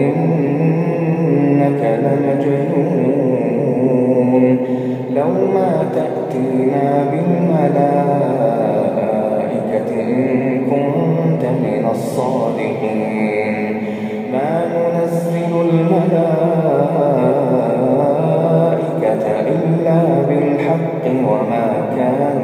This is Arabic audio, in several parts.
إنك لمجنون. لو ما تأتينا بالملائكة إن كنت من الصادقين. ما ننزل الملائكة إلا بالحق وما كان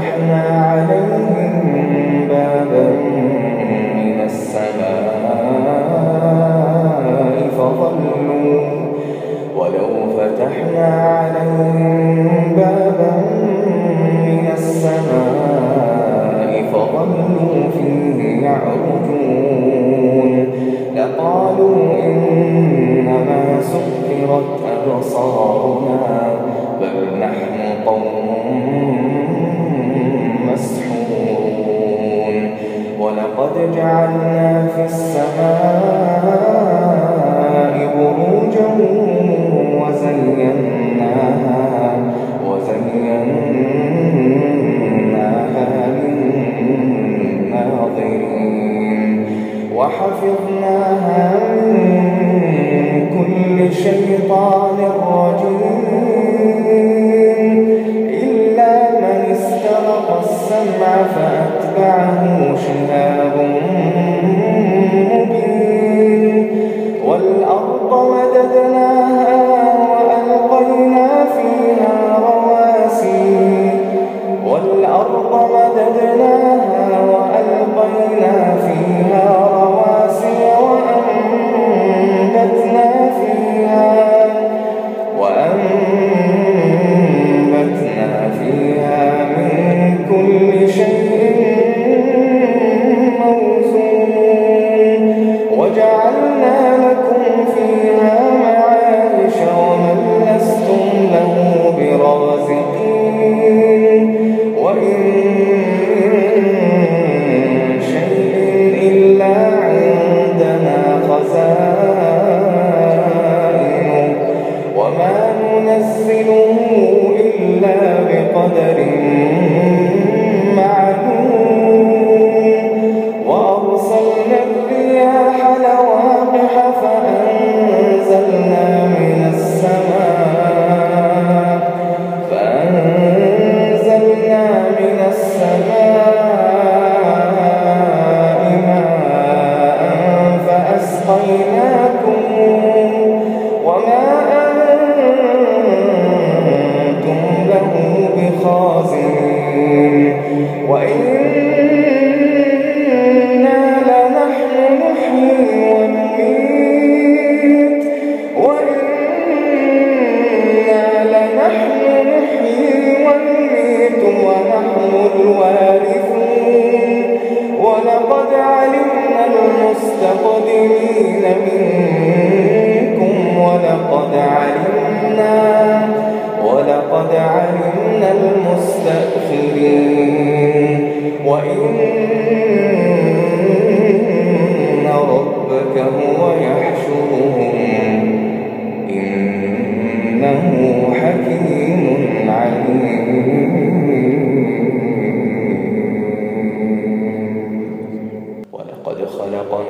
Yeah. Yeah. فأتبعه شهاب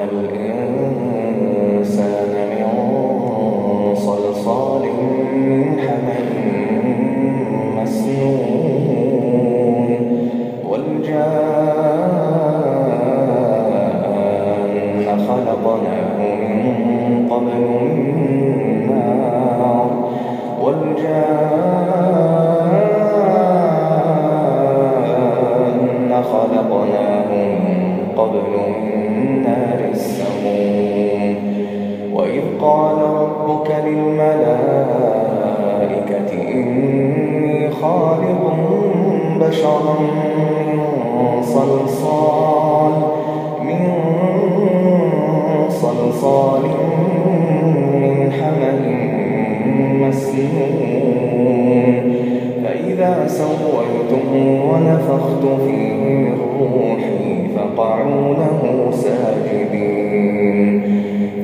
خلقناه من قبل من قال ربك للملائكة إني خالق بشرا من صلصال من صلصال من حمل مسنون. فإذا سويته ونفخت فيه من روحي فقعوا له ساجدين.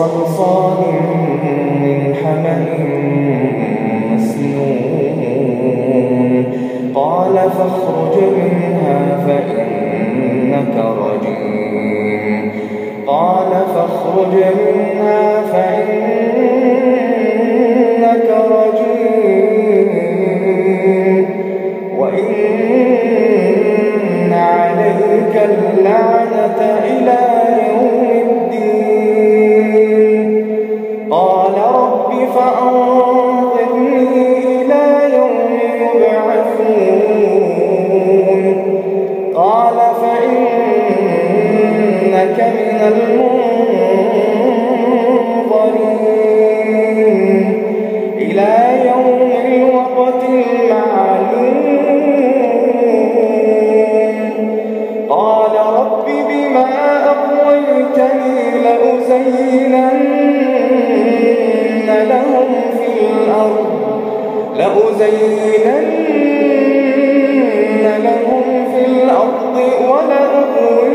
صلصال من حمأ مسنون. قال فاخرج منها فإنك رجيم. قال فاخرج منها فإنك رجيم. وإن عليك اللعنة إلى يوم الأرض ولأغوينهم